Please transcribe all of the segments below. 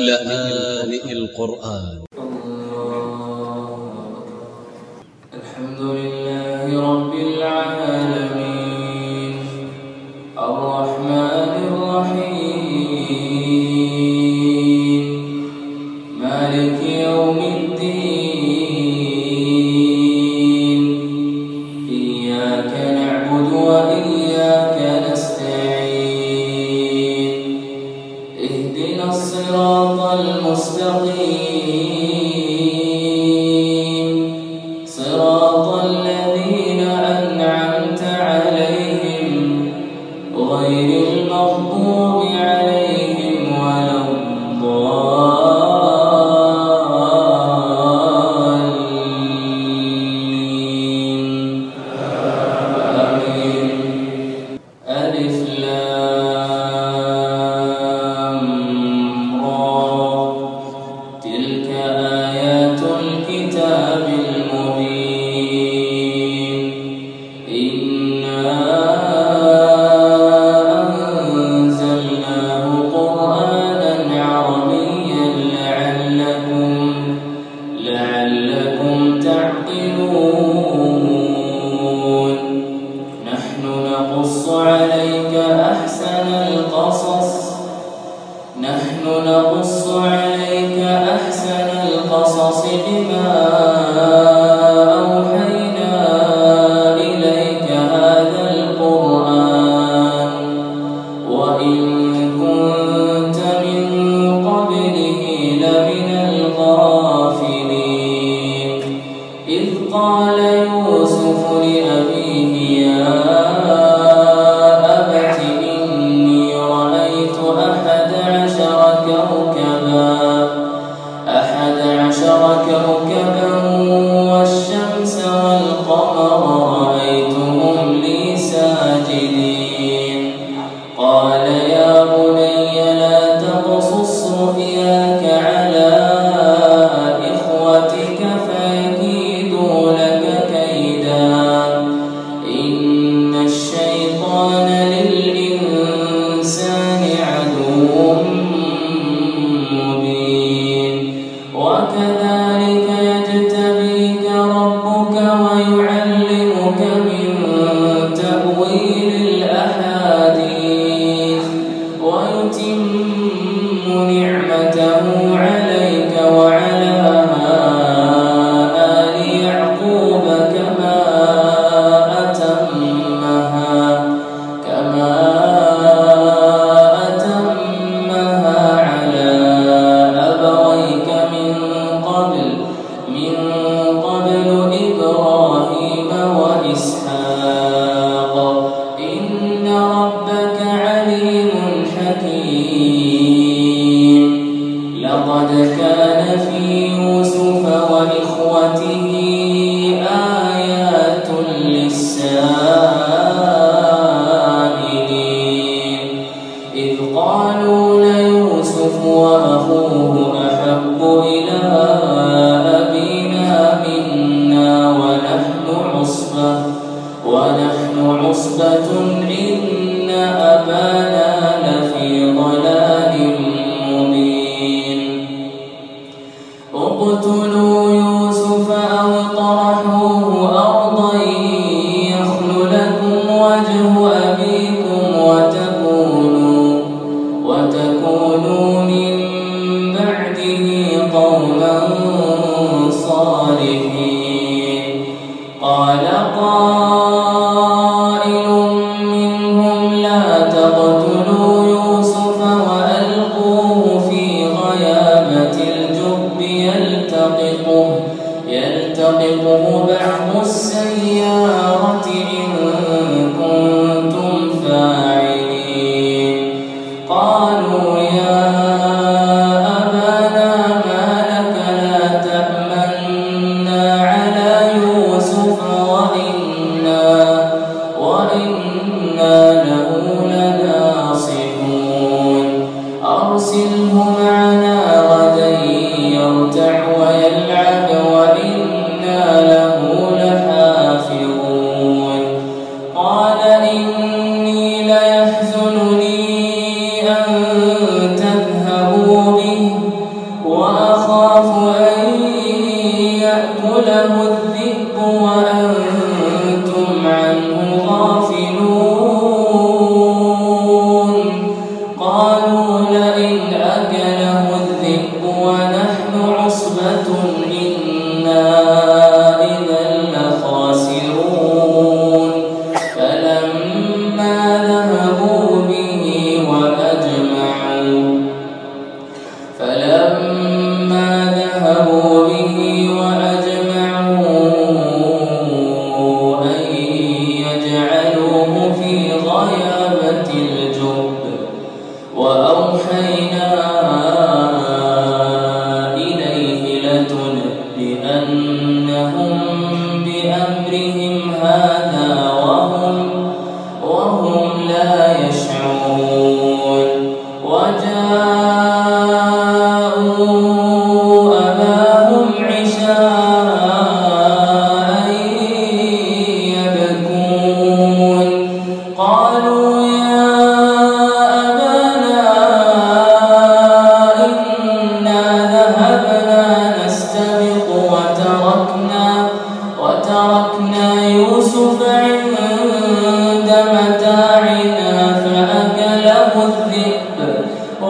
لآن القرآن.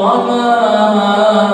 وما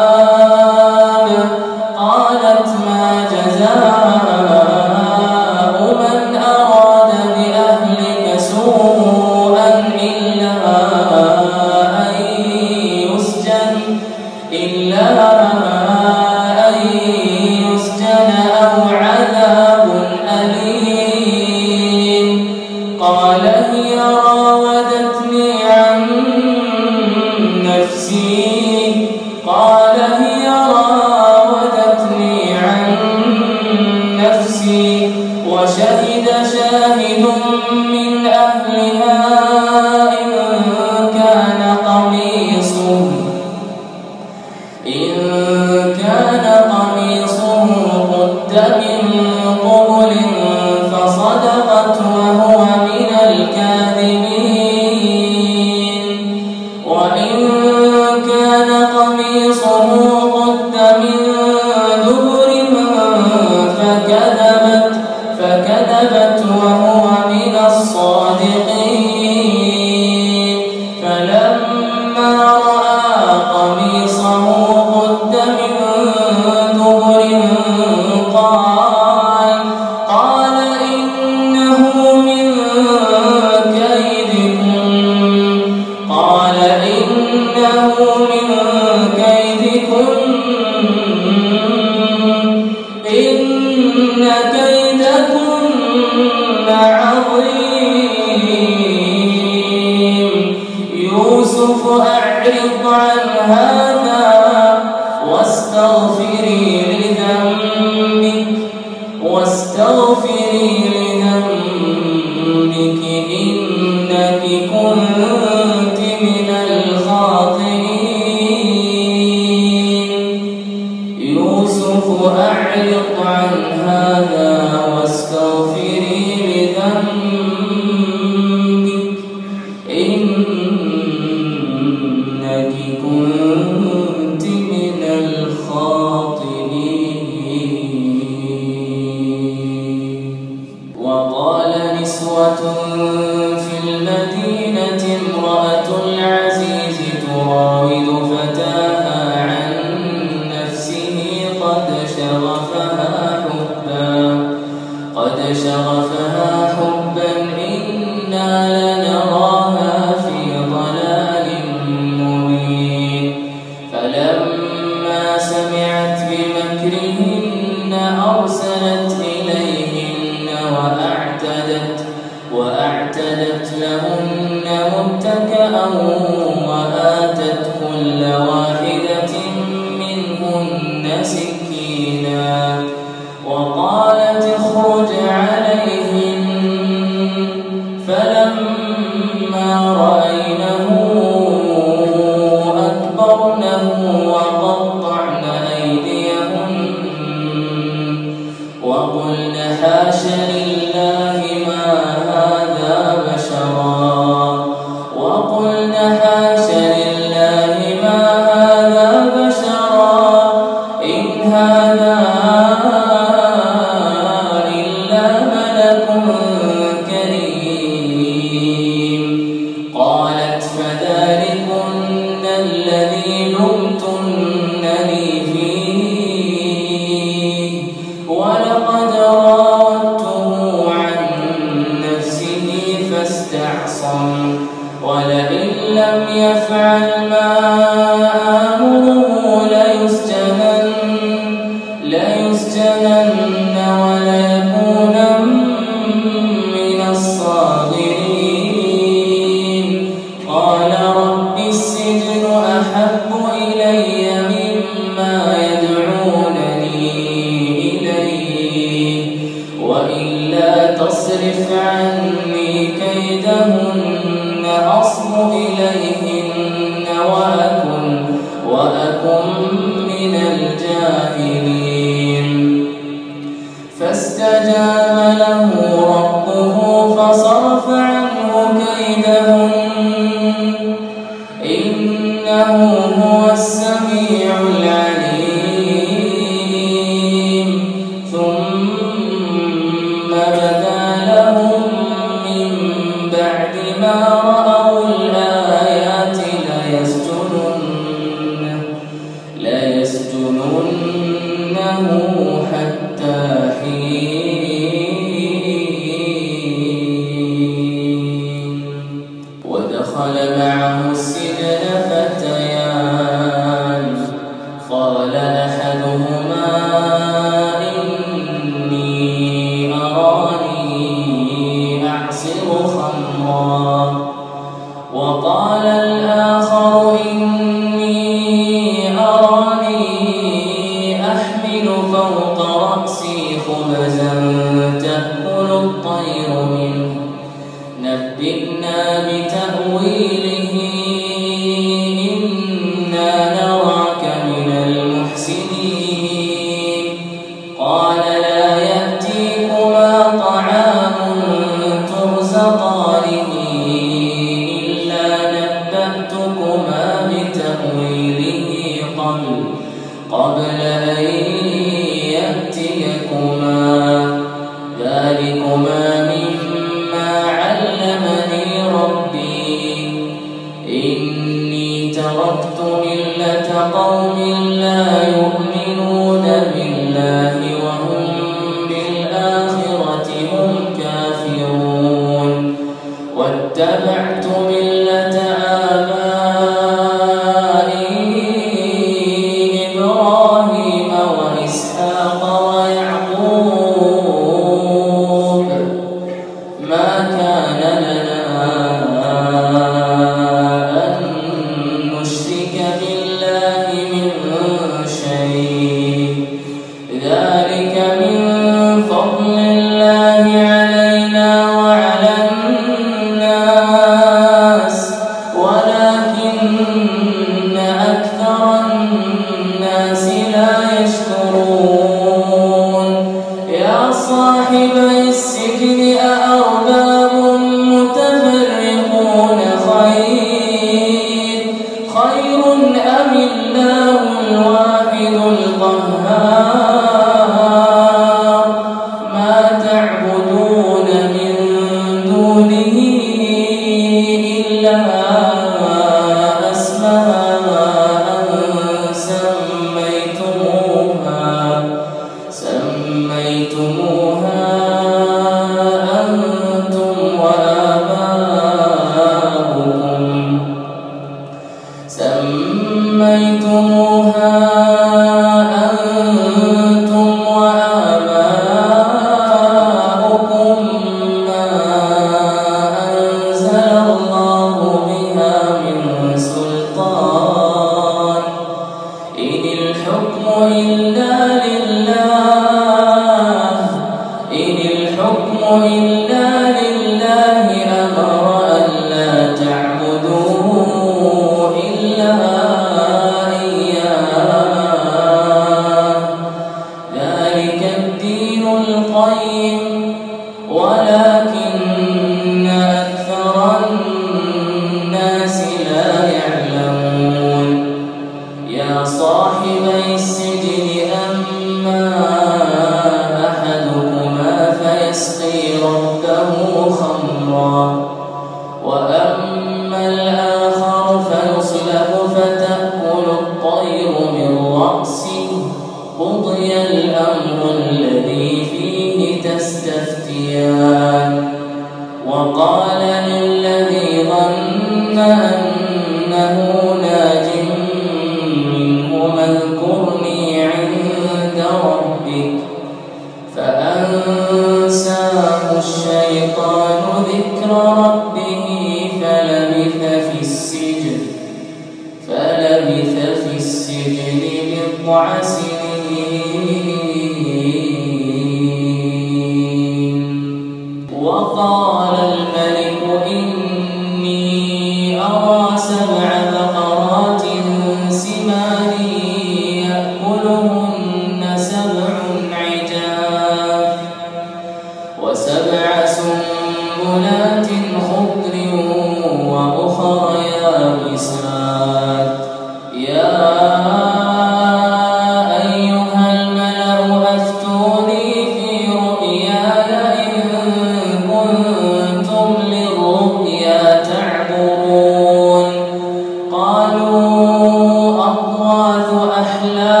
الله أحلام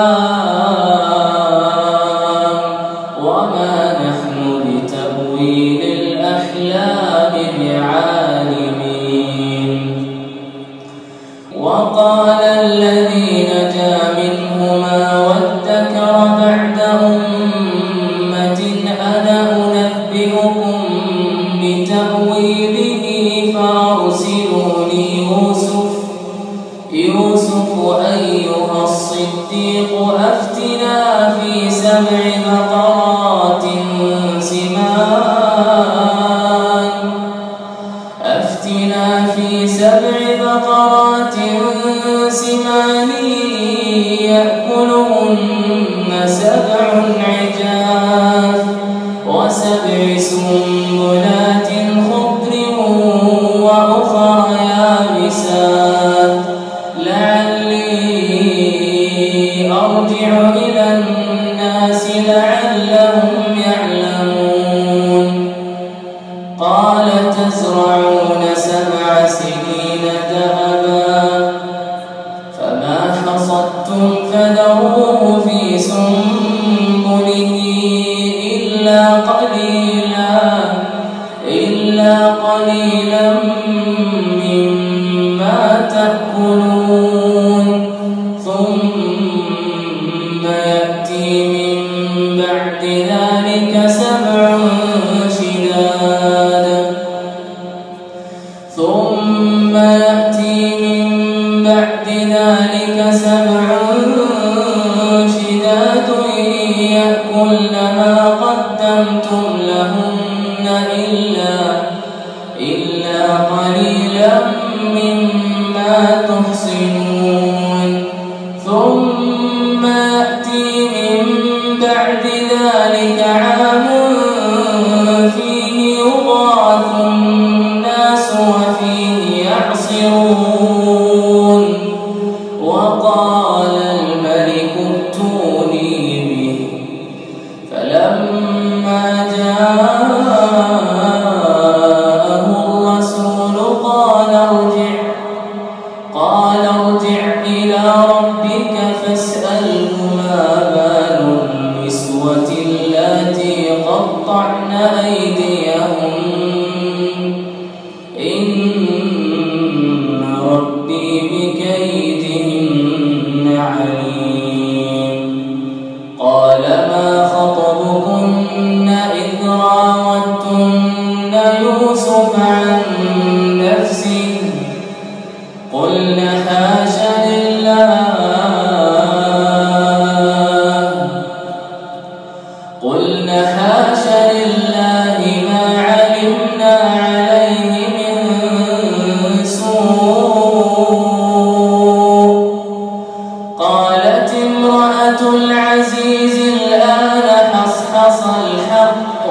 قالت امرأة العزيز الآن حصحص الحق.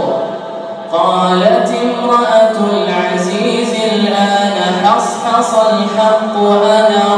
قالت امرأة العزيز الآن حصحص الحق. أنا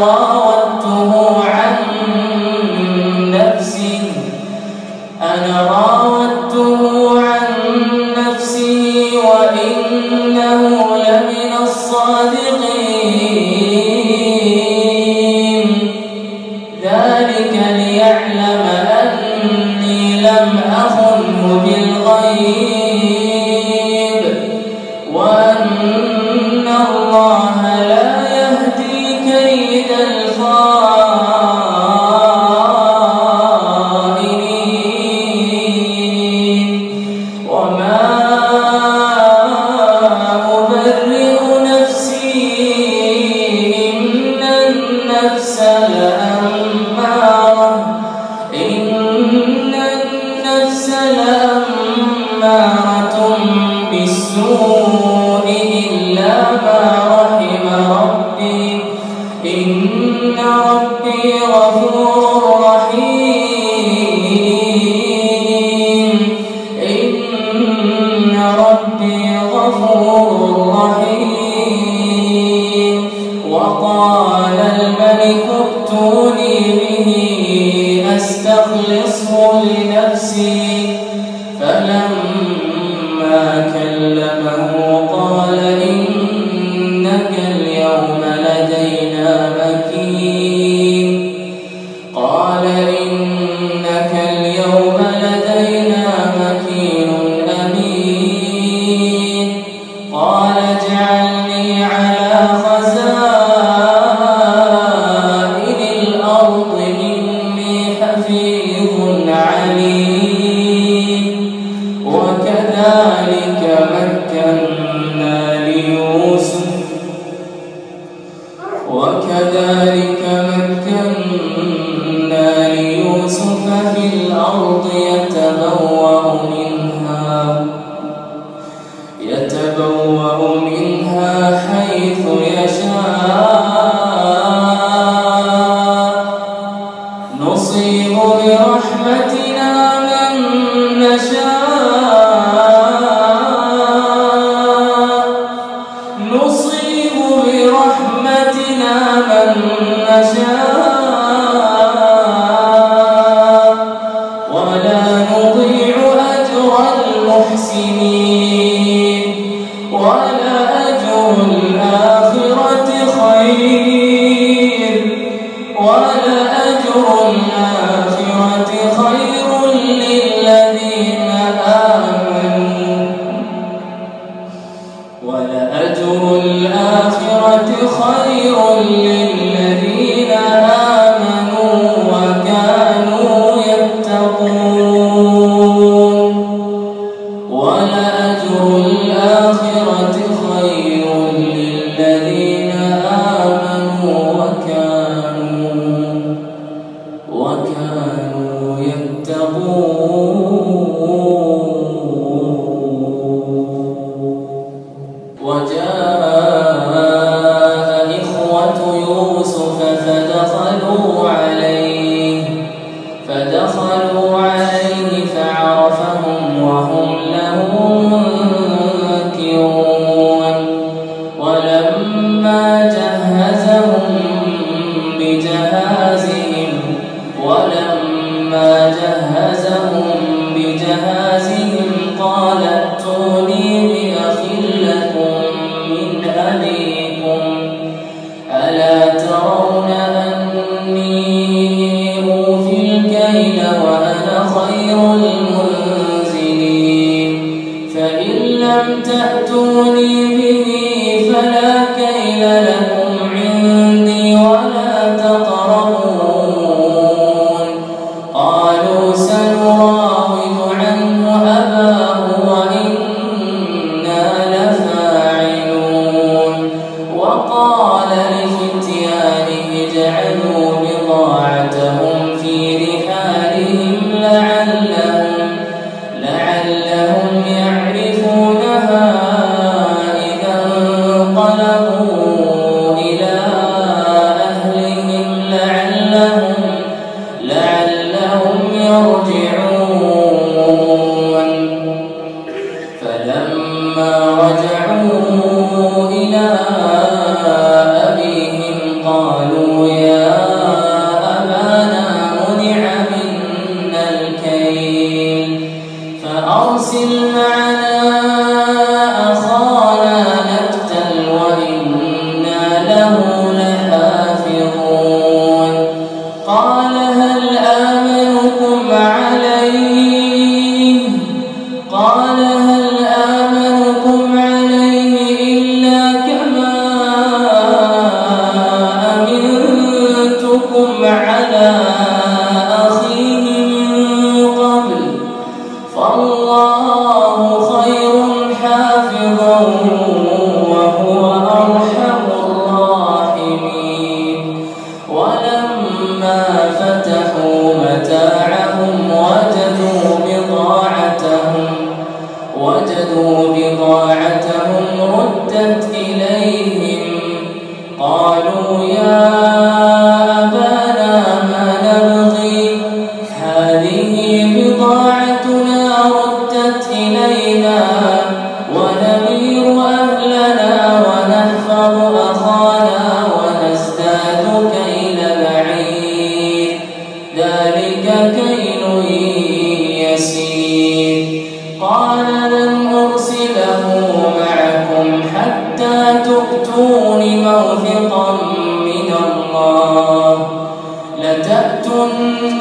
كلمه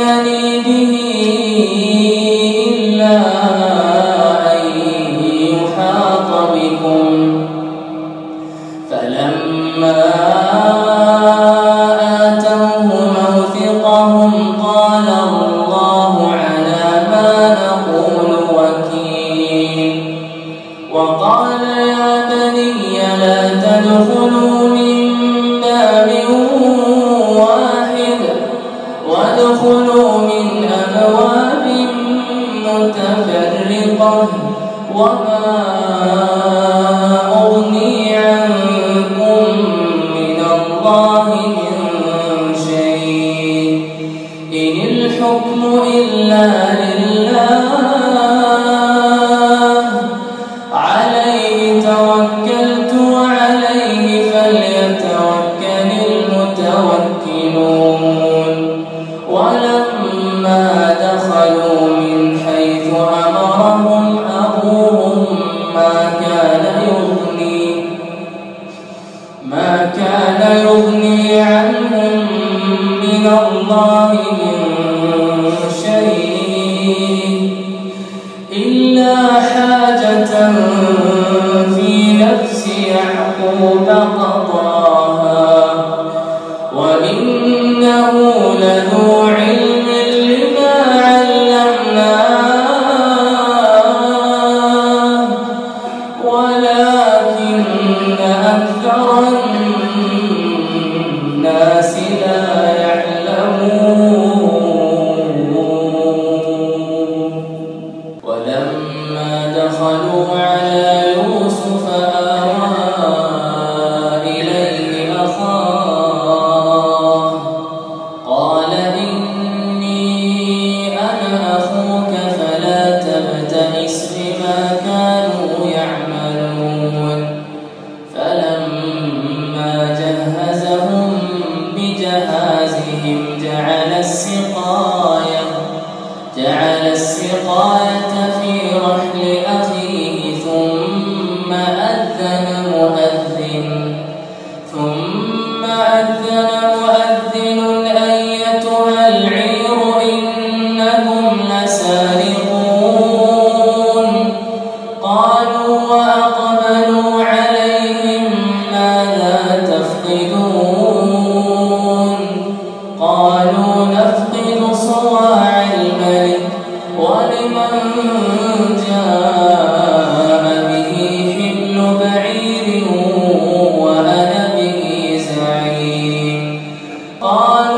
لتأتنني حاجة قالوا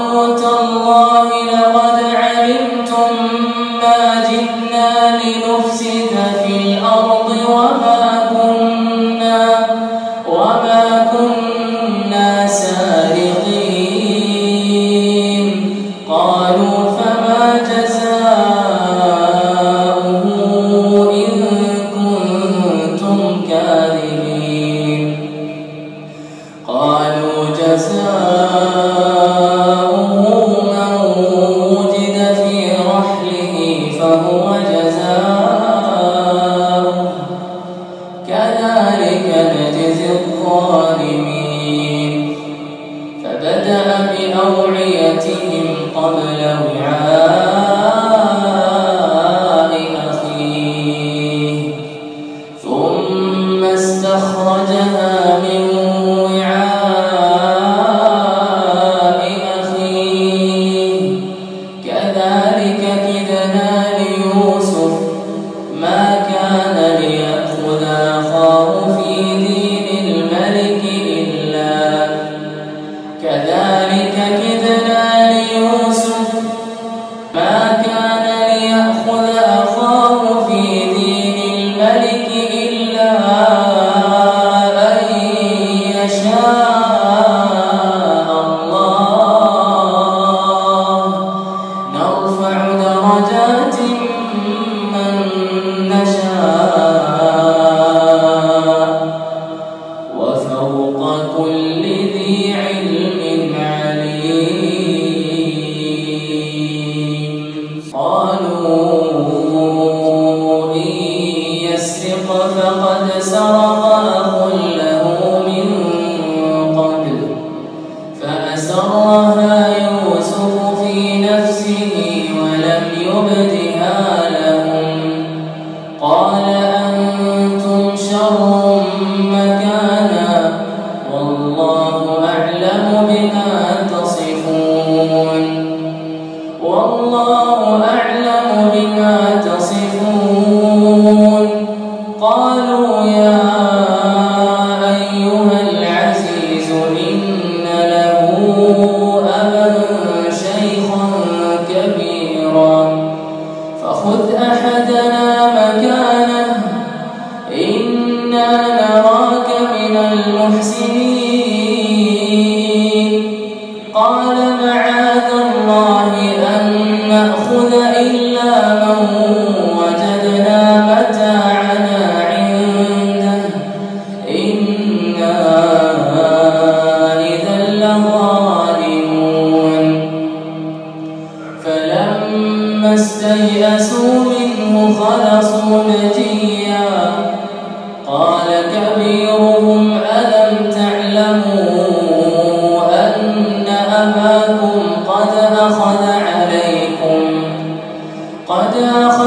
إنه لا يئس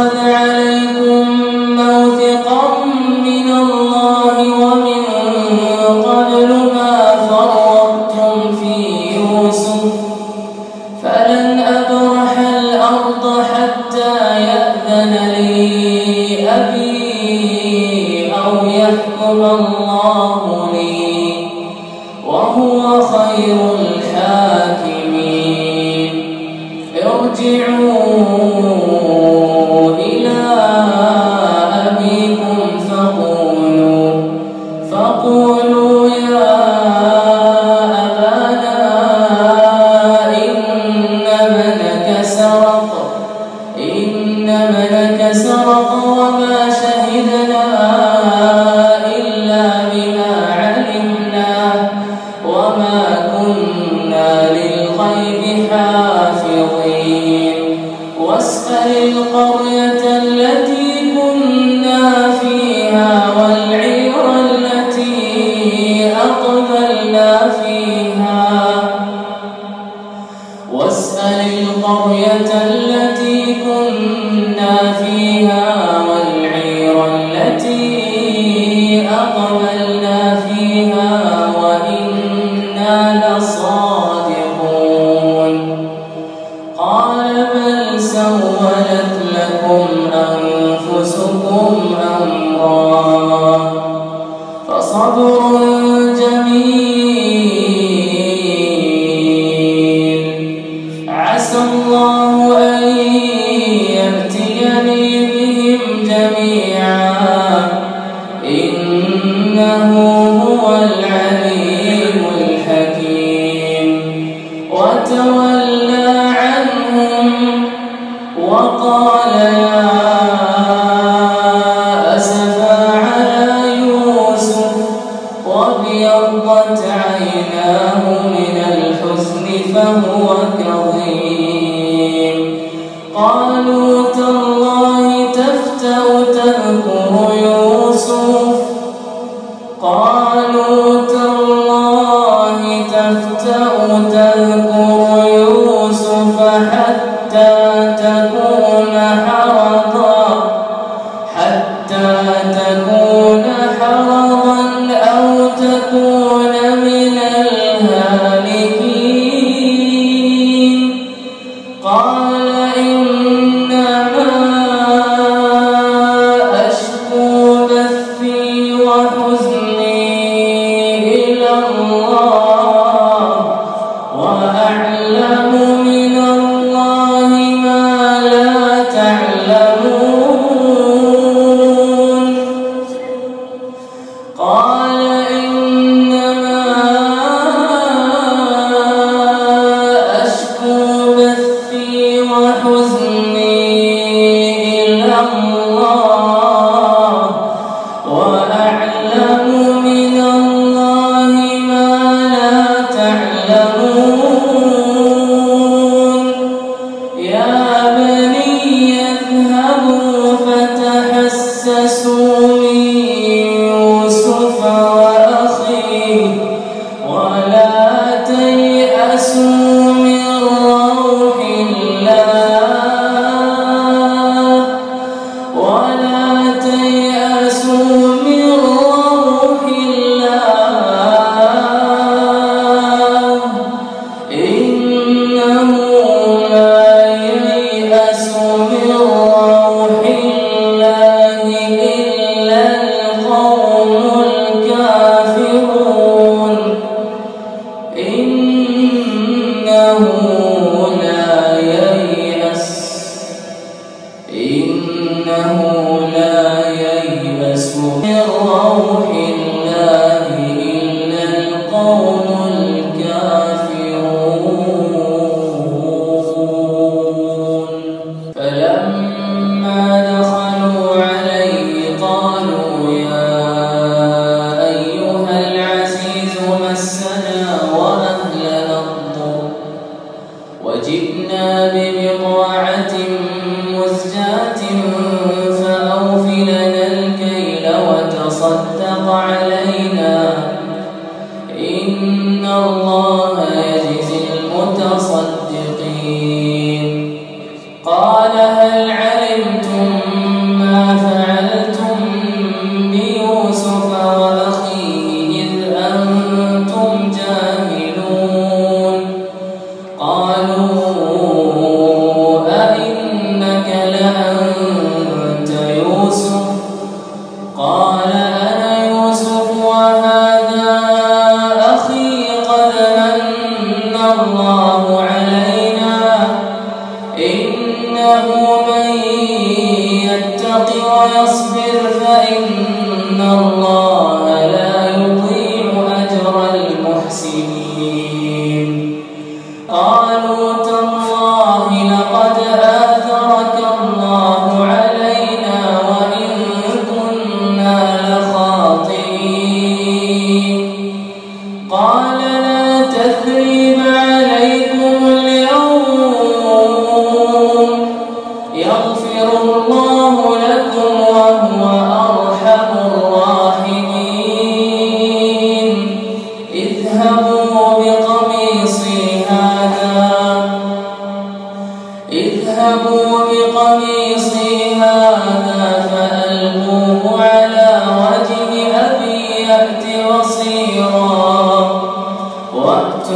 بعد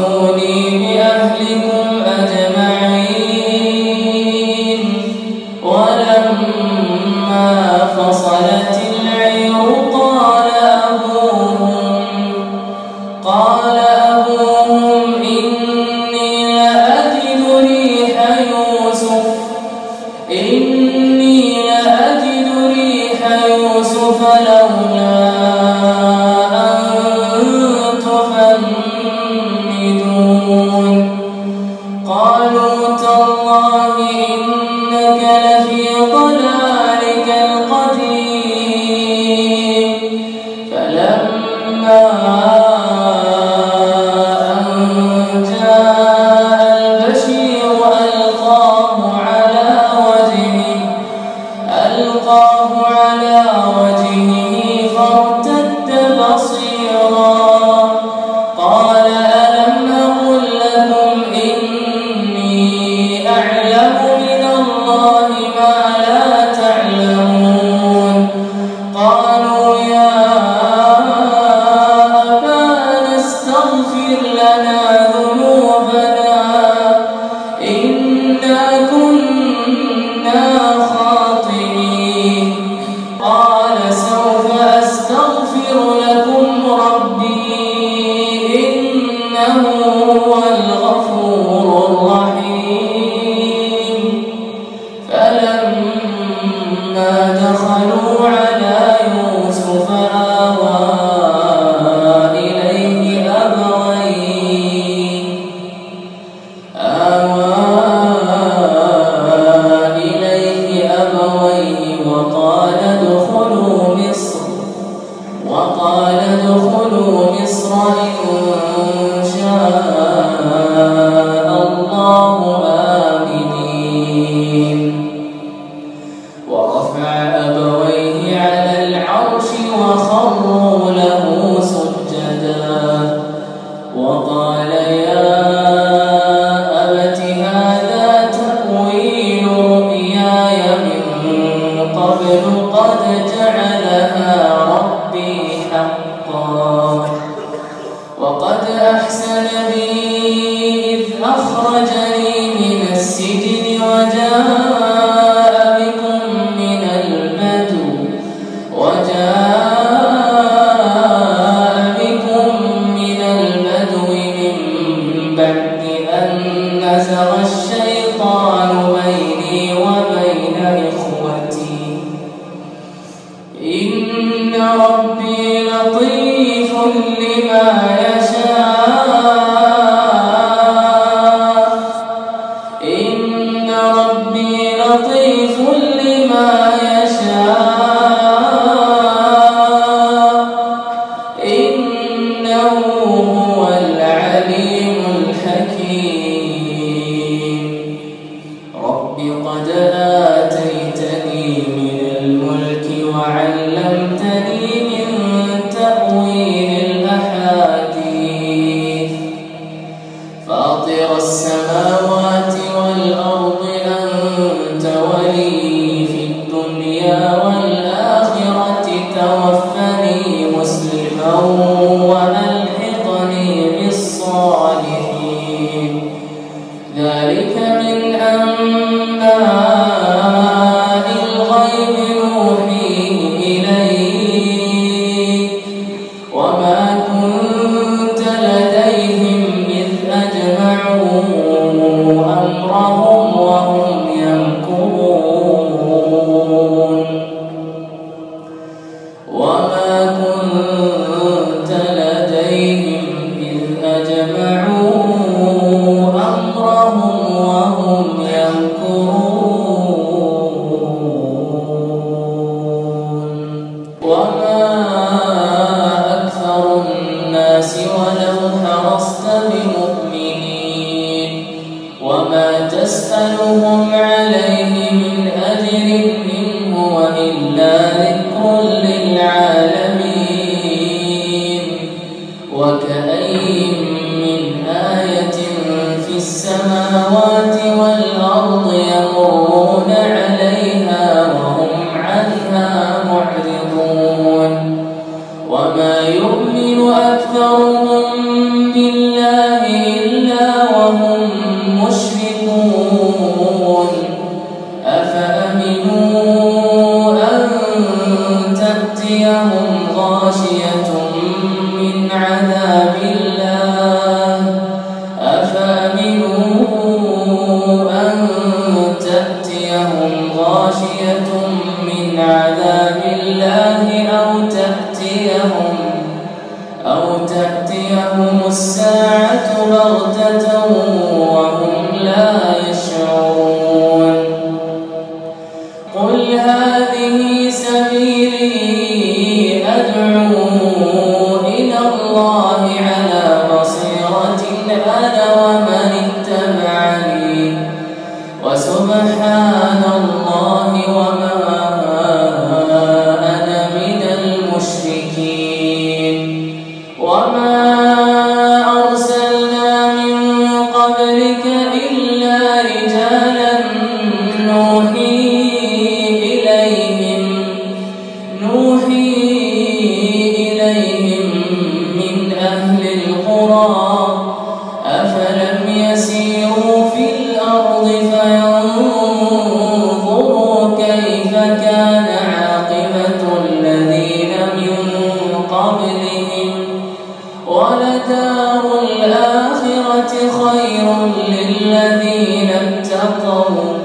الذي بين يديه وتفصيل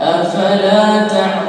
كل